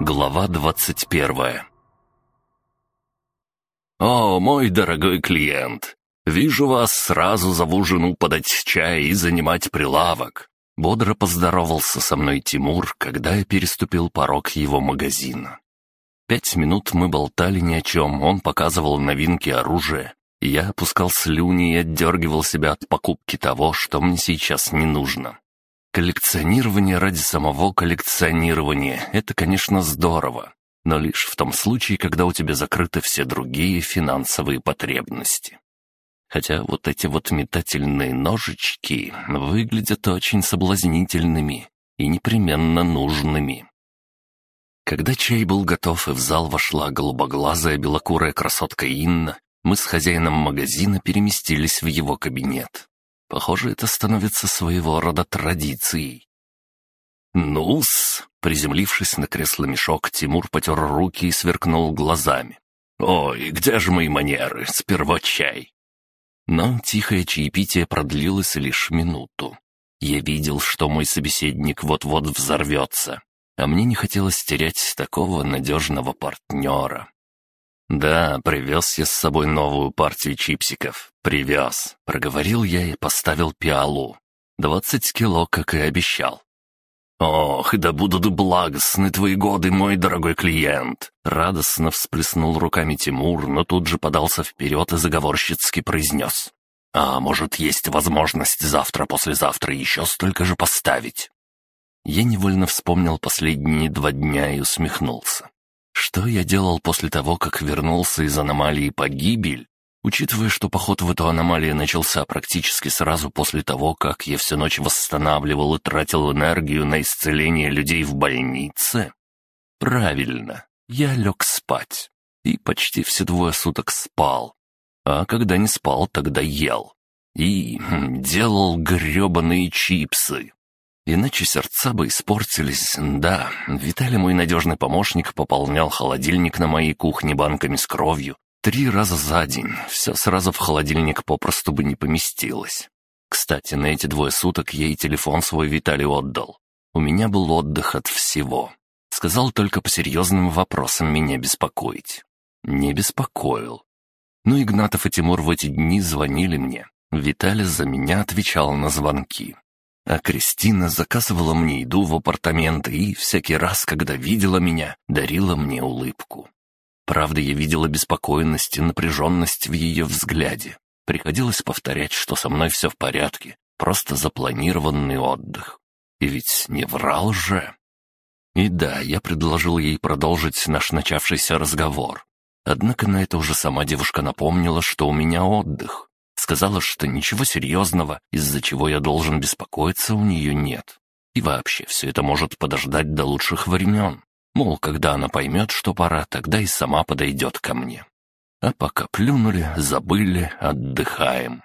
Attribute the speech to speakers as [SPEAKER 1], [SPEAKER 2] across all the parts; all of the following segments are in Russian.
[SPEAKER 1] Глава двадцать первая «О, мой дорогой клиент, вижу вас, сразу зову жену подать чай и занимать прилавок». Бодро поздоровался со мной Тимур, когда я переступил порог его магазина. Пять минут мы болтали ни о чем, он показывал новинки оружия. Я опускал слюни и отдергивал себя от покупки того, что мне сейчас не нужно. Коллекционирование ради самого коллекционирования — это, конечно, здорово, но лишь в том случае, когда у тебя закрыты все другие финансовые потребности. Хотя вот эти вот метательные ножички выглядят очень соблазнительными и непременно нужными. Когда чай был готов и в зал вошла голубоглазая белокурая красотка Инна, мы с хозяином магазина переместились в его кабинет. Похоже, это становится своего рода традицией. «Ну-с!» — приземлившись на кресло-мешок, Тимур потер руки и сверкнул глазами. «Ой, где же мои манеры? Сперва чай!» Но тихое чаепитие продлилось лишь минуту. Я видел, что мой собеседник вот-вот взорвется, а мне не хотелось терять такого надежного партнера. «Да, привез я с собой новую партию чипсиков. Привез», — проговорил я и поставил пиалу. «Двадцать кило, как и обещал». «Ох, да будут благостны твои годы, мой дорогой клиент!» Радостно всплеснул руками Тимур, но тут же подался вперед и заговорщицки произнес. «А может, есть возможность завтра-послезавтра еще столько же поставить?» Я невольно вспомнил последние два дня и усмехнулся. Что я делал после того, как вернулся из аномалии погибель? Учитывая, что поход в эту аномалию начался практически сразу после того, как я всю ночь восстанавливал и тратил энергию на исцеление людей в больнице? Правильно, я лег спать. И почти все двое суток спал. А когда не спал, тогда ел. И хм, делал гребаные чипсы. Иначе сердца бы испортились, да. Виталий, мой надежный помощник, пополнял холодильник на моей кухне банками с кровью. Три раза за день. Все сразу в холодильник попросту бы не поместилось. Кстати, на эти двое суток я и телефон свой Виталий отдал. У меня был отдых от всего. Сказал только по серьезным вопросам меня беспокоить. Не беспокоил. Но Игнатов и Тимур в эти дни звонили мне. Виталий за меня отвечал на звонки. А Кристина заказывала мне еду в апартаменты и всякий раз, когда видела меня, дарила мне улыбку. Правда, я видела беспокойность и напряженность в ее взгляде. Приходилось повторять, что со мной все в порядке, просто запланированный отдых. И ведь не врал же. И да, я предложил ей продолжить наш начавшийся разговор. Однако на это уже сама девушка напомнила, что у меня отдых. Сказала, что ничего серьезного, из-за чего я должен беспокоиться, у нее нет. И вообще, все это может подождать до лучших времен. Мол, когда она поймет, что пора, тогда и сама подойдет ко мне. А пока плюнули, забыли, отдыхаем.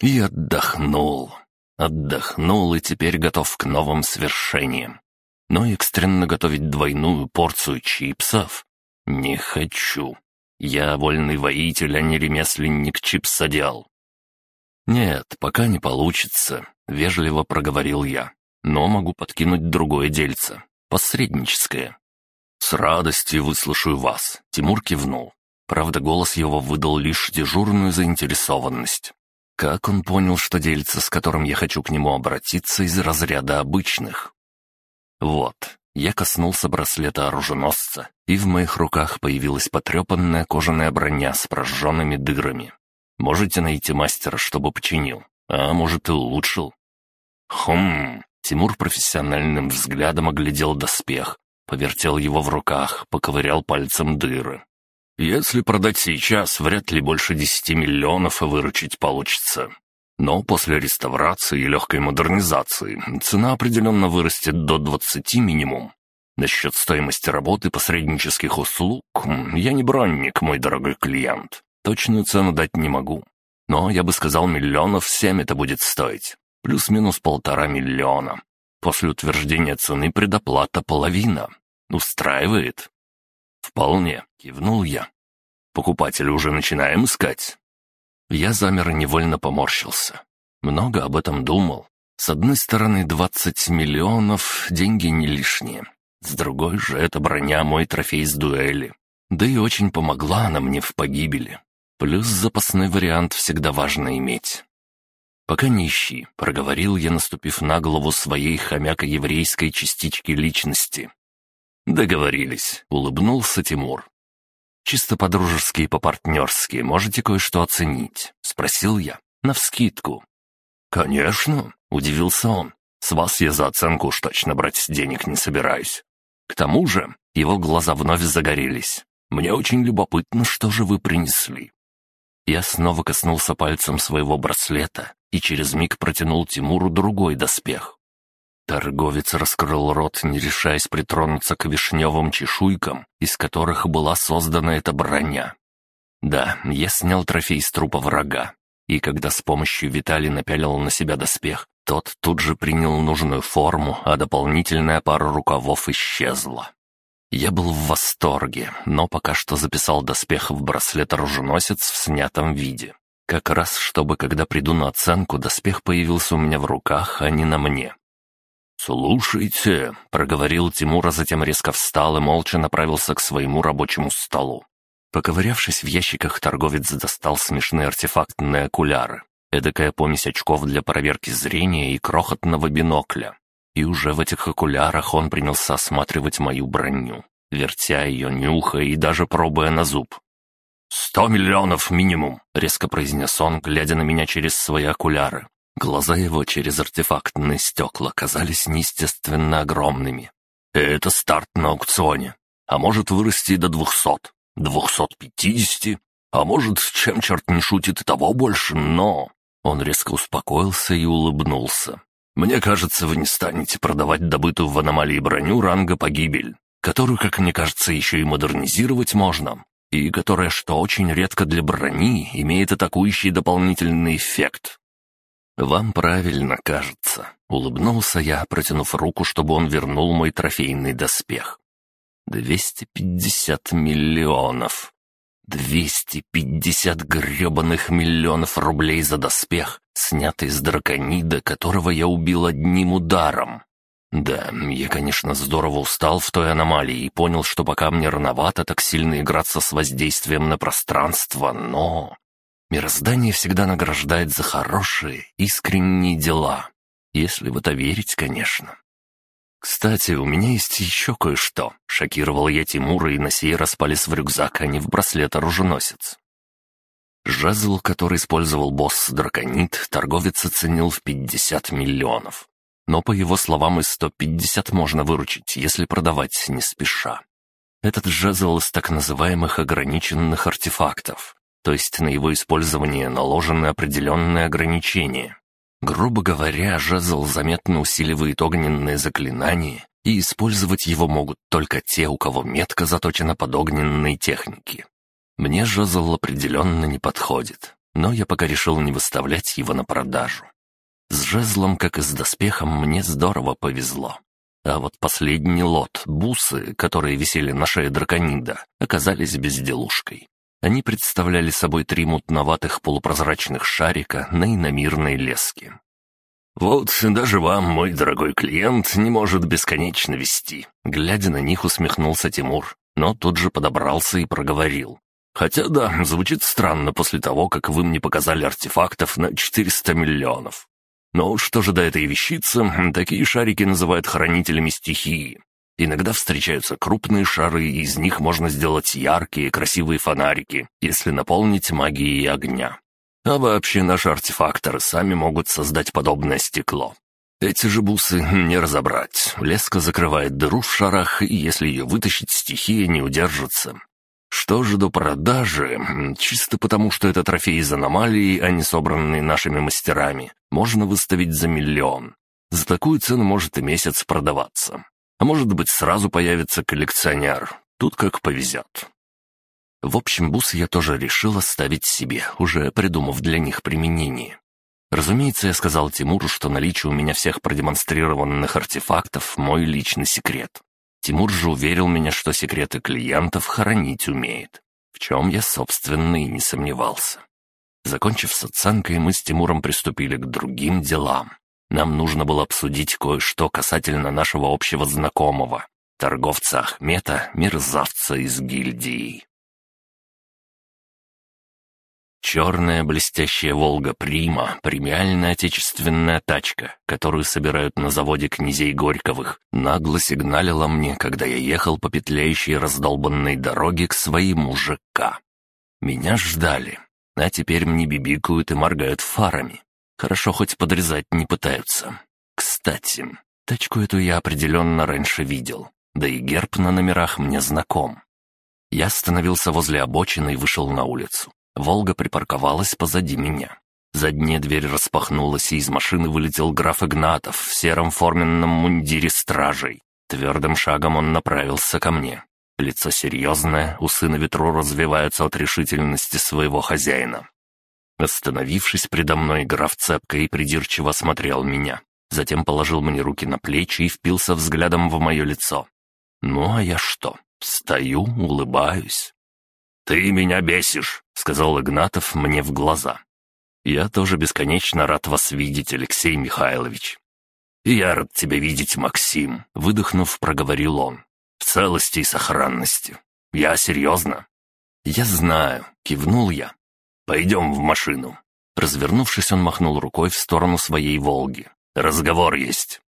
[SPEAKER 1] И отдохнул. Отдохнул и теперь готов к новым свершениям. Но экстренно готовить двойную порцию чипсов не хочу. Я вольный воитель, а не ремесленник чипсодел. «Нет, пока не получится», — вежливо проговорил я. «Но могу подкинуть другое дельце. Посредническое». «С радостью выслушаю вас», — Тимур кивнул. Правда, голос его выдал лишь дежурную заинтересованность. Как он понял, что дельце, с которым я хочу к нему обратиться, из разряда обычных? Вот, я коснулся браслета оруженосца, и в моих руках появилась потрепанная кожаная броня с прожженными дырами. Можете найти мастера, чтобы починил, а может и улучшил». «Хм...» Тимур профессиональным взглядом оглядел доспех, повертел его в руках, поковырял пальцем дыры. «Если продать сейчас, вряд ли больше десяти миллионов выручить получится. Но после реставрации и легкой модернизации цена определенно вырастет до двадцати минимум. Насчет стоимости работы посреднических услуг я не бронник, мой дорогой клиент. Точную цену дать не могу. Но я бы сказал, миллионов семь это будет стоить. Плюс-минус полтора миллиона. После утверждения цены предоплата половина. Устраивает? Вполне, кивнул я. Покупателя уже начинаем искать. Я замер и невольно поморщился. Много об этом думал. С одной стороны, 20 миллионов — деньги не лишние. С другой же, эта броня — мой трофей с дуэли. Да и очень помогла она мне в погибели. Плюс запасной вариант всегда важно иметь. «Пока не ищи», — проговорил я, наступив на голову своей хомяко-еврейской частички личности. «Договорились», — улыбнулся Тимур. «Чисто по-дружески и по-партнерски можете кое-что оценить?» — спросил я, навскидку. «Конечно», — удивился он. «С вас я за оценку уж точно брать денег не собираюсь. К тому же его глаза вновь загорелись. Мне очень любопытно, что же вы принесли». Я снова коснулся пальцем своего браслета и через миг протянул Тимуру другой доспех. Торговец раскрыл рот, не решаясь притронуться к вишневым чешуйкам, из которых была создана эта броня. Да, я снял трофей с трупа врага, и когда с помощью Витали напялил на себя доспех, тот тут же принял нужную форму, а дополнительная пара рукавов исчезла. Я был в восторге, но пока что записал доспех в браслет-оруженосец в снятом виде. Как раз, чтобы, когда приду на оценку, доспех появился у меня в руках, а не на мне. «Слушайте», — проговорил Тимур, а затем резко встал и молча направился к своему рабочему столу. Поковырявшись в ящиках, торговец достал смешные артефактные окуляры. Эдакая помесь очков для проверки зрения и крохотного бинокля. И уже в этих окулярах он принялся осматривать мою броню, вертя ее, нюхая и даже пробуя на зуб. «Сто миллионов минимум», — резко произнес он, глядя на меня через свои окуляры. Глаза его через артефактные стекла казались неестественно огромными. «Это старт на аукционе. А может вырасти до двухсот, двухсот пятидесяти, а может, чем черт не шутит, и того больше, но...» Он резко успокоился и улыбнулся. «Мне кажется, вы не станете продавать добытую в аномалии броню ранга погибель, которую, как мне кажется, еще и модернизировать можно, и которая, что очень редко для брони, имеет атакующий дополнительный эффект. «Вам правильно кажется», — улыбнулся я, протянув руку, чтобы он вернул мой трофейный доспех. «Двести пятьдесят миллионов. Двести пятьдесят гребаных миллионов рублей за доспех, снятый с драконида, которого я убил одним ударом. Да, я, конечно, здорово устал в той аномалии и понял, что пока мне рановато так сильно играться с воздействием на пространство, но... Мироздание всегда награждает за хорошие, искренние дела. Если в это верить, конечно. «Кстати, у меня есть еще кое-что», — шокировал я Тимура и на сей раз полез в рюкзак, а не в браслет-оруженосец. Жезл, который использовал босс Драконит, торговец оценил в 50 миллионов. Но, по его словам, и 150 можно выручить, если продавать не спеша. Этот жезл из так называемых ограниченных артефактов, то есть на его использование наложены определенные ограничения. Грубо говоря, жезл заметно усиливает огненные заклинания, и использовать его могут только те, у кого метка заточена под огненные техники. Мне жезл определенно не подходит, но я пока решил не выставлять его на продажу. С жезлом, как и с доспехом, мне здорово повезло. А вот последний лот, бусы, которые висели на шее драконида, оказались безделушкой. Они представляли собой три мутноватых полупрозрачных шарика на иномирной леске. «Вот даже вам, мой дорогой клиент, не может бесконечно вести», глядя на них, усмехнулся Тимур, но тут же подобрался и проговорил. «Хотя да, звучит странно после того, как вы мне показали артефактов на 400 миллионов. Но что же до этой вещицы, такие шарики называют хранителями стихии. Иногда встречаются крупные шары, и из них можно сделать яркие, красивые фонарики, если наполнить магией огня. А вообще наши артефакторы сами могут создать подобное стекло. Эти же бусы не разобрать. Леска закрывает дыру в шарах, и если ее вытащить, стихия не удержится. Что же до продажи, чисто потому, что это трофей из аномалии, а не собранный нашими мастерами, можно выставить за миллион. За такую цену может и месяц продаваться. А может быть, сразу появится коллекционер. Тут как повезет. В общем, бусы я тоже решил оставить себе, уже придумав для них применение. Разумеется, я сказал Тимуру, что наличие у меня всех продемонстрированных артефактов — мой личный секрет. Тимур же уверил меня, что секреты клиентов хранить умеет, в чем я, собственно, и не сомневался. Закончив с оценкой, мы с Тимуром приступили к другим делам. Нам нужно было обсудить кое-что касательно нашего общего знакомого. торговца Ахмета, мерзавца из гильдии. Черная блестящая «Волга Прима» — премиальная отечественная тачка, которую собирают на заводе князей Горьковых, нагло сигналила мне, когда я ехал по петляющей раздолбанной дороге к своему ЖК. Меня ждали, а теперь мне бибикают и моргают фарами. Хорошо, хоть подрезать не пытаются. Кстати, тачку эту я определенно раньше видел, да и герб на номерах мне знаком. Я остановился возле обочины и вышел на улицу. «Волга» припарковалась позади меня. Задняя дверь распахнулась, и из машины вылетел граф Игнатов в сером форменном мундире стражей. Твердым шагом он направился ко мне. Лицо серьезное, усы на ветру развиваются от решительности своего хозяина. Остановившись предо мной, граф цепко и придирчиво смотрел меня. Затем положил мне руки на плечи и впился взглядом в мое лицо. Ну а я что? Стою, улыбаюсь. «Ты меня бесишь», — сказал Игнатов мне в глаза. «Я тоже бесконечно рад вас видеть, Алексей Михайлович». «И я рад тебя видеть, Максим», — выдохнув, проговорил он. «В целости и сохранности. Я серьезно». «Я знаю», — кивнул я. «Пойдем в машину». Развернувшись, он махнул рукой в сторону своей «Волги». «Разговор есть».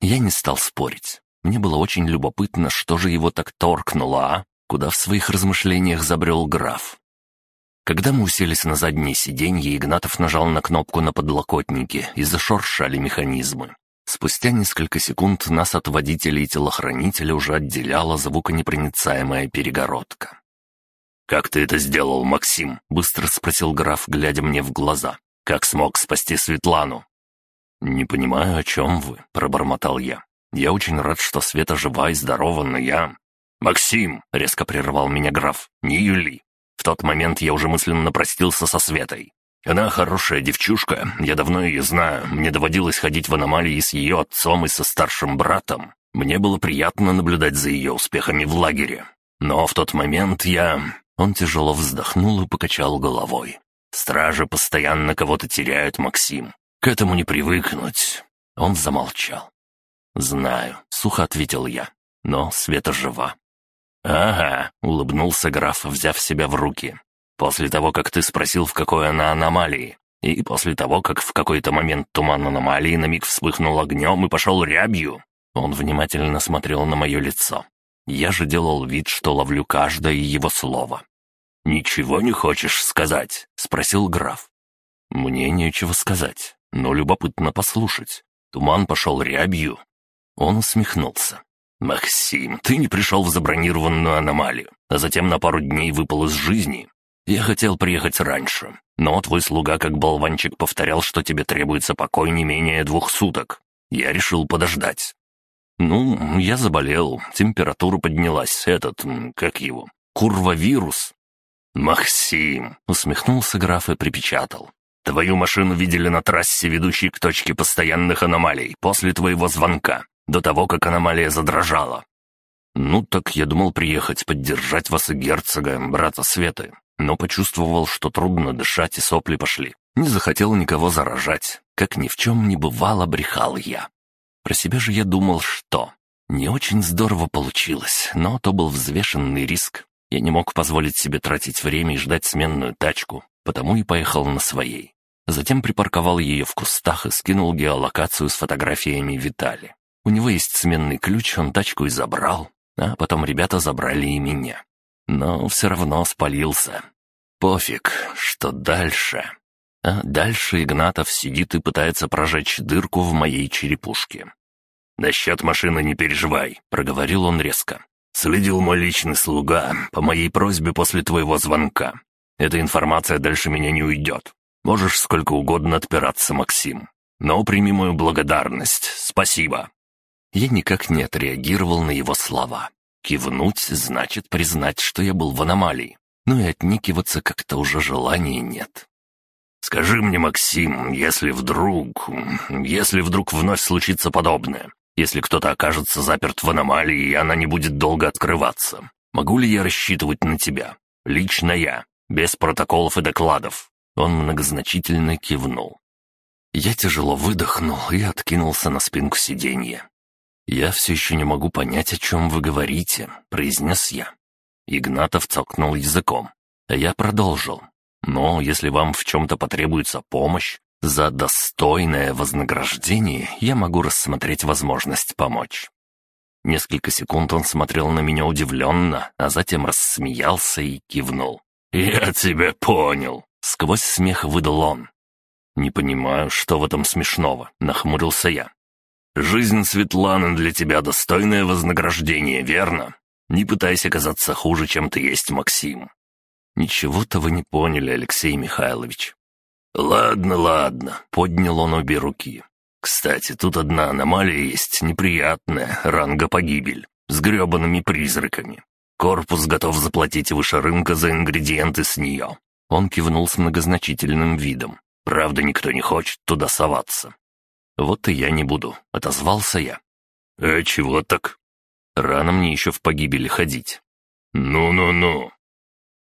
[SPEAKER 1] Я не стал спорить. Мне было очень любопытно, что же его так торкнуло, а? куда в своих размышлениях забрел граф. Когда мы уселись на заднее сиденье, Игнатов нажал на кнопку на подлокотнике и зашуршали механизмы. Спустя несколько секунд нас от водителя и телохранителя уже отделяла звуконепроницаемая перегородка. «Как ты это сделал, Максим?» — быстро спросил граф, глядя мне в глаза. «Как смог спасти Светлану?» «Не понимаю, о чем вы», — пробормотал я. «Я очень рад, что Света жива и здорова, но я...» «Максим!» — резко прервал меня граф. «Не Юли. В тот момент я уже мысленно простился со Светой. Она хорошая девчушка, я давно ее знаю, мне доводилось ходить в аномалии с ее отцом и со старшим братом. Мне было приятно наблюдать за ее успехами в лагере. Но в тот момент я...» Он тяжело вздохнул и покачал головой. «Стражи постоянно кого-то теряют, Максим. К этому не привыкнуть». Он замолчал. «Знаю», — сухо ответил я. «Но Света жива. «Ага», — улыбнулся граф, взяв себя в руки. «После того, как ты спросил, в какой она аномалии, и после того, как в какой-то момент туман аномалии на миг вспыхнул огнем и пошел рябью, он внимательно смотрел на мое лицо. Я же делал вид, что ловлю каждое его слово. «Ничего не хочешь сказать?» — спросил граф. «Мне нечего сказать, но любопытно послушать. Туман пошел рябью». Он усмехнулся. «Максим, ты не пришел в забронированную аномалию, а затем на пару дней выпал из жизни. Я хотел приехать раньше, но твой слуга как болванчик повторял, что тебе требуется покой не менее двух суток. Я решил подождать». «Ну, я заболел, температура поднялась, этот, как его, курвовирус». «Максим!» — усмехнулся граф и припечатал. «Твою машину видели на трассе, ведущей к точке постоянных аномалий, после твоего звонка до того, как аномалия задрожала. Ну так я думал приехать поддержать вас и герцога, брата Светы, но почувствовал, что трудно дышать и сопли пошли. Не захотел никого заражать. Как ни в чем не бывало, брехал я. Про себя же я думал, что... Не очень здорово получилось, но то был взвешенный риск. Я не мог позволить себе тратить время и ждать сменную тачку, потому и поехал на своей. Затем припарковал ее в кустах и скинул геолокацию с фотографиями Витали. У него есть сменный ключ, он тачку и забрал, а потом ребята забрали и меня. Но все равно спалился. Пофиг, что дальше. А дальше Игнатов сидит и пытается прожечь дырку в моей черепушке. «Насчет машины не переживай», — проговорил он резко. «Следил мой личный слуга по моей просьбе после твоего звонка. Эта информация дальше меня не уйдет. Можешь сколько угодно отпираться, Максим. Но прими мою благодарность. Спасибо». Я никак не отреагировал на его слова. Кивнуть значит признать, что я был в аномалии. Но и отникиваться как-то уже желания нет. «Скажи мне, Максим, если вдруг... если вдруг вновь случится подобное, если кто-то окажется заперт в аномалии, и она не будет долго открываться, могу ли я рассчитывать на тебя? Лично я, без протоколов и докладов». Он многозначительно кивнул. Я тяжело выдохнул и откинулся на спинку сиденья. «Я все еще не могу понять, о чем вы говорите», — произнес я. Игнатов цокнул языком, а я продолжил. «Но если вам в чем-то потребуется помощь, за достойное вознаграждение я могу рассмотреть возможность помочь». Несколько секунд он смотрел на меня удивленно, а затем рассмеялся и кивнул. «Я тебя понял», — сквозь смех выдал он. «Не понимаю, что в этом смешного», — нахмурился я. «Жизнь Светланы для тебя достойное вознаграждение, верно? Не пытайся казаться хуже, чем ты есть, Максим». «Ничего-то вы не поняли, Алексей Михайлович». «Ладно, ладно», — поднял он обе руки. «Кстати, тут одна аномалия есть неприятная, ранга погибель, с гребаными призраками. Корпус готов заплатить выше рынка за ингредиенты с нее». Он кивнул с многозначительным видом. «Правда, никто не хочет туда соваться». «Вот и я не буду», — отозвался я. «А чего так?» «Рано мне еще в погибели ходить». «Ну-ну-ну».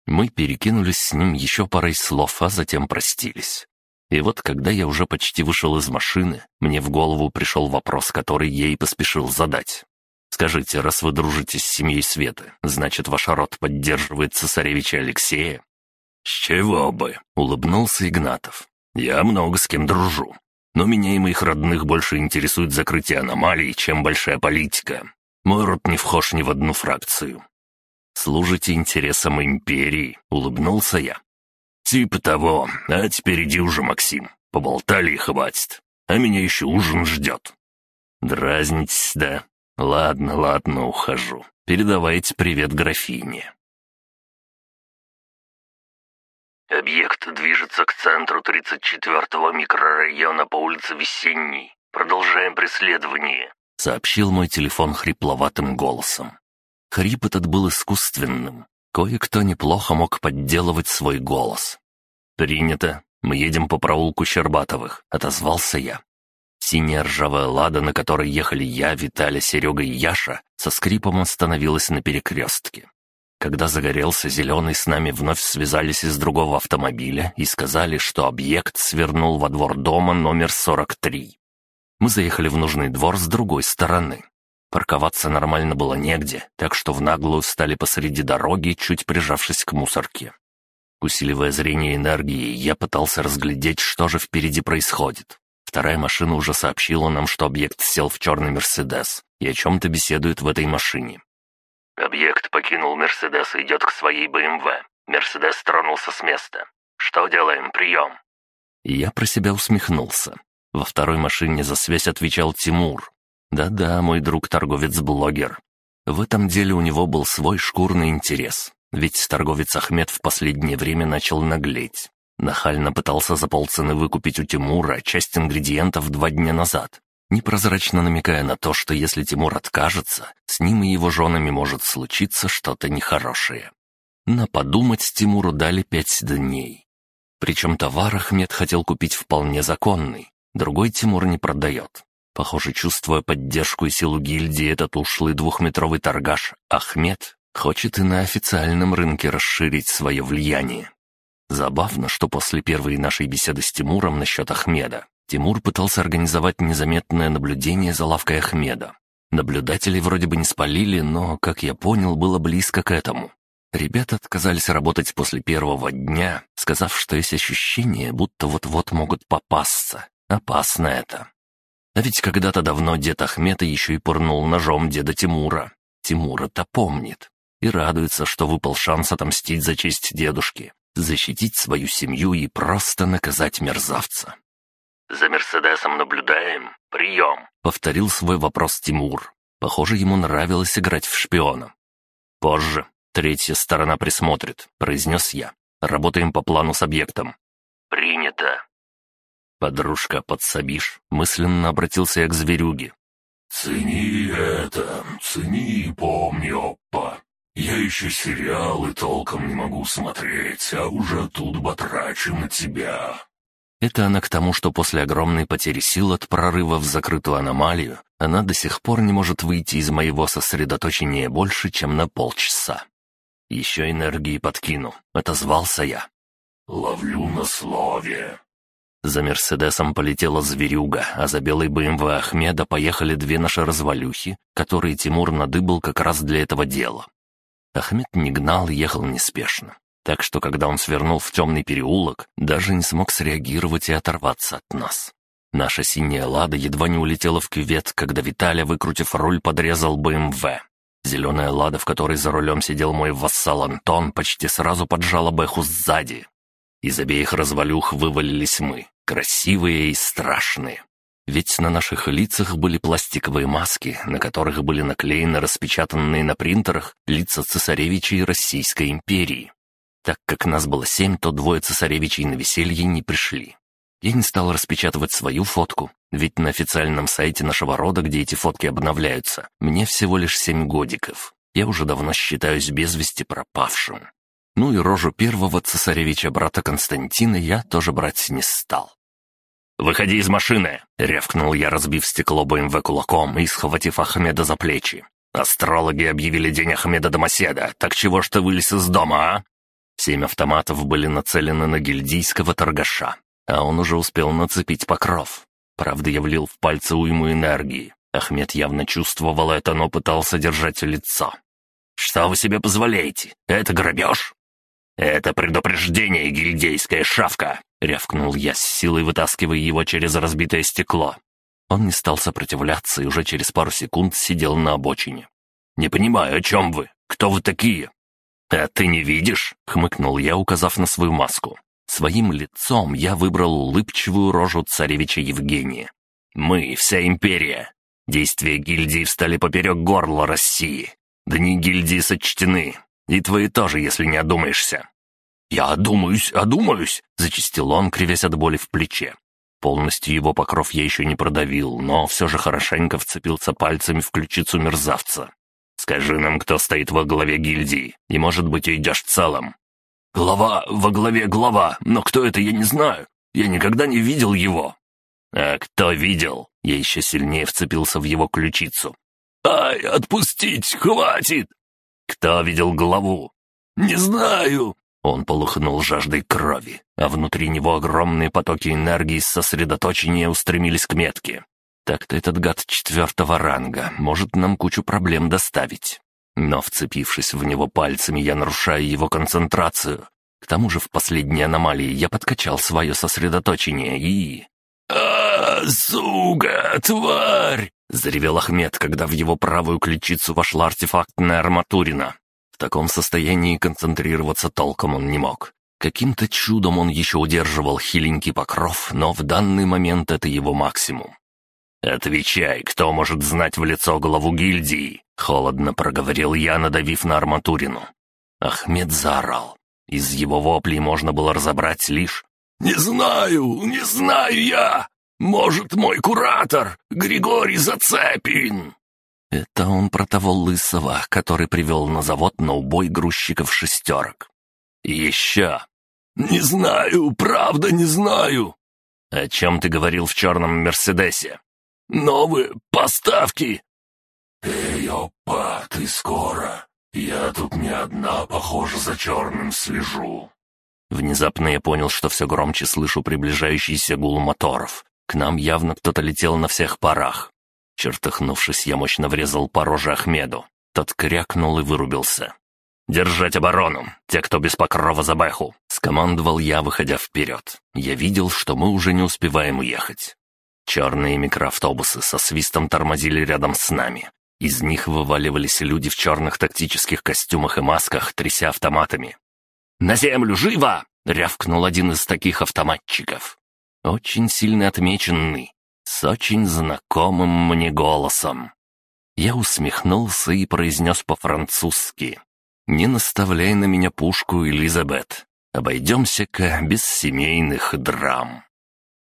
[SPEAKER 1] Мы перекинулись с ним еще парой слов, а затем простились. И вот, когда я уже почти вышел из машины, мне в голову пришел вопрос, который я и поспешил задать. Скажите, раз вы дружите с семьей Светы, значит, ваш род поддерживает цесаревича Алексея?» «С чего бы?» — улыбнулся Игнатов. «Я много с кем дружу. Но меня и моих родных больше интересует закрытие аномалий, чем большая политика. Мой род не вхож ни в одну фракцию». «Служите интересам империи», — улыбнулся я. «Типа того. А теперь иди уже, Максим. Поболтали и хватит. А меня еще ужин ждет». «Дразнитесь, да? «Ладно, ладно, ухожу. Передавайте привет графине».
[SPEAKER 2] Объект движется к центру 34-го микрорайона по улице Весенней. Продолжаем преследование», —
[SPEAKER 1] сообщил мой телефон хрипловатым голосом. Хрип этот был искусственным. Кое-кто неплохо мог подделывать свой голос. «Принято. Мы едем по проулку Щербатовых», — отозвался я. Синяя ржавая лада, на которой ехали я, Виталя, Серега и Яша, со скрипом остановилась на перекрестке. Когда загорелся зеленый, с нами вновь связались из другого автомобиля и сказали, что объект свернул во двор дома номер 43. Мы заехали в нужный двор с другой стороны. Парковаться нормально было негде, так что в наглую стали посреди дороги, чуть прижавшись к мусорке. Усиливая зрение энергии, я пытался разглядеть, что же впереди происходит. Вторая машина уже сообщила нам, что объект сел в черный «Мерседес» и о чем-то беседует в этой машине.
[SPEAKER 2] «Объект покинул «Мерседес» и идет к своей БМВ. «Мерседес» тронулся с места. Что делаем? Прием!»
[SPEAKER 1] Я про себя усмехнулся. Во второй машине за связь отвечал Тимур. «Да-да, мой друг-торговец-блогер. В этом деле у него был свой шкурный интерес, ведь торговец Ахмед в последнее время начал наглеть. Нахально пытался за полцены выкупить у Тимура часть ингредиентов два дня назад, непрозрачно намекая на то, что если Тимур откажется, с ним и его женами может случиться что-то нехорошее. На подумать Тимуру дали пять дней. Причем товар Ахмед хотел купить вполне законный, другой Тимур не продает. Похоже, чувствуя поддержку и силу гильдии, этот ушлый двухметровый торгаш Ахмед хочет и на официальном рынке расширить свое влияние. Забавно, что после первой нашей беседы с Тимуром насчет Ахмеда, Тимур пытался организовать незаметное наблюдение за лавкой Ахмеда. Наблюдателей вроде бы не спалили, но, как я понял, было близко к этому. Ребята отказались работать после первого дня, сказав, что есть ощущение, будто вот-вот могут попасться. Опасно это. А ведь когда-то давно дед Ахмеда еще и пырнул ножом деда Тимура. Тимур это помнит и радуется, что выпал шанс отомстить за честь дедушки защитить свою семью и просто наказать мерзавца.
[SPEAKER 2] «За Мерседесом наблюдаем. Прием!»
[SPEAKER 1] — повторил свой вопрос Тимур. Похоже, ему нравилось играть в шпиона. «Позже. Третья сторона присмотрит», — произнес я. «Работаем по плану с объектом».
[SPEAKER 2] «Принято».
[SPEAKER 1] «Подружка, подсобишь?» — мысленно обратился я к зверюге.
[SPEAKER 3] «Цени это, цени и помни, опа!» Я еще сериалы толком не могу смотреть, а уже тут батрачу на тебя».
[SPEAKER 1] Это она к тому, что после огромной потери сил от прорыва в закрытую аномалию, она до сих пор не может выйти из моего сосредоточения больше, чем на полчаса. Еще энергии подкину, отозвался я.
[SPEAKER 3] «Ловлю на слове».
[SPEAKER 1] За «Мерседесом» полетела «Зверюга», а за белой БМВ Ахмеда поехали две наши развалюхи, которые Тимур надыбал как раз для этого дела. Ахмед не гнал ехал неспешно. Так что, когда он свернул в темный переулок, даже не смог среагировать и оторваться от нас. Наша синяя «Лада» едва не улетела в кювет, когда Виталя, выкрутив руль, подрезал БМВ. Зеленая «Лада», в которой за рулем сидел мой вассал Антон, почти сразу поджала Бэху сзади. Из обеих развалюх вывалились мы, красивые и страшные. Ведь на наших лицах были пластиковые маски, на которых были наклеены распечатанные на принтерах лица цесаревичей Российской империи. Так как нас было семь, то двое цесаревичей на веселье не пришли. Я не стал распечатывать свою фотку, ведь на официальном сайте нашего рода, где эти фотки обновляются, мне всего лишь семь годиков. Я уже давно считаюсь без вести пропавшим. Ну и рожу первого цесаревича брата Константина я тоже брать не стал.
[SPEAKER 2] «Выходи из машины!» — рявкнул я, разбив стекло БМВ кулаком и схватив Ахмеда за плечи. «Астрологи объявили день Ахмеда Домоседа, так чего ж ты вылез из дома, а?» Семь автоматов были нацелены на гильдийского торгаша, а он уже успел нацепить покров. Правда, я влил в пальцы уйму энергии. Ахмед явно чувствовал это, но пытался держать лицо. «Что вы себе позволяете? Это грабеж?» «Это предупреждение, гильдейская шавка!» — рявкнул я с силой, вытаскивая его через разбитое стекло. Он не стал сопротивляться и уже через пару секунд сидел на обочине. «Не понимаю, о чем вы? Кто вы такие?» «А ты не видишь?» — хмыкнул я, указав на свою маску. Своим лицом я выбрал улыбчивую рожу царевича Евгения. «Мы — вся империя. Действия гильдии встали поперек горла России. Дни гильдии сочтены, и твои тоже, если не одумаешься». «Я одумаюсь, одумаюсь!» — зачистил он, кривясь от боли в плече. Полностью его покров я еще не продавил, но все же хорошенько вцепился пальцами в ключицу мерзавца. «Скажи нам, кто стоит во главе гильдии, и, может быть, уйдешь целым». «Глава во главе глава, но кто это, я не знаю. Я никогда не видел его». «А кто видел?» Я еще сильнее вцепился в его ключицу. «Ай, отпустить, хватит!» «Кто видел главу?» «Не знаю!» Он полыхнул жаждой крови, а внутри него огромные потоки энергии сосредоточения устремились к метке. Так-то этот гад четвертого ранга может нам кучу проблем доставить. Но, вцепившись в него пальцами, я нарушаю его концентрацию. К тому же в последней аномалии я подкачал свое сосредоточение и... а, сука, тварь!» — заревел Ахмед, когда в его правую ключицу вошла артефактная арматурина. В таком состоянии концентрироваться толком он не мог. Каким-то чудом он еще удерживал хиленький покров, но в данный момент это его максимум. «Отвечай, кто может знать в лицо главу гильдии?» — холодно проговорил я, надавив на арматурину. Ахмед заорал. Из его воплей можно было разобрать лишь «Не знаю, не знаю я! Может, мой куратор, Григорий Зацепин!» Это он про того лысого, который привел на завод на убой грузчиков шестерок. «Еще!» «Не знаю, правда не знаю!» «О чем ты говорил в черном Мерседесе?» Новые поставки!»
[SPEAKER 3] «Эй, опа, ты скоро? Я тут не одна, похоже, за черным слежу».
[SPEAKER 1] Внезапно я понял, что все громче слышу приближающийся гул моторов. К нам явно кто-то летел на всех парах. Чертыхнувшись, я мощно врезал по роже Ахмеду. Тот крякнул и вырубился. «Держать оборону! Те, кто без покрова за бэху!» — скомандовал я, выходя вперед. Я видел, что мы уже не успеваем уехать. Черные микроавтобусы со свистом тормозили рядом с нами. Из них вываливались люди в черных тактических костюмах и масках, тряся автоматами. «На землю, живо!» — рявкнул один из таких автоматчиков. Очень сильно отмеченный, с очень знакомым мне голосом. Я усмехнулся и произнес по-французски. «Не наставляй на меня пушку, Элизабет. Обойдемся-ка без семейных драм».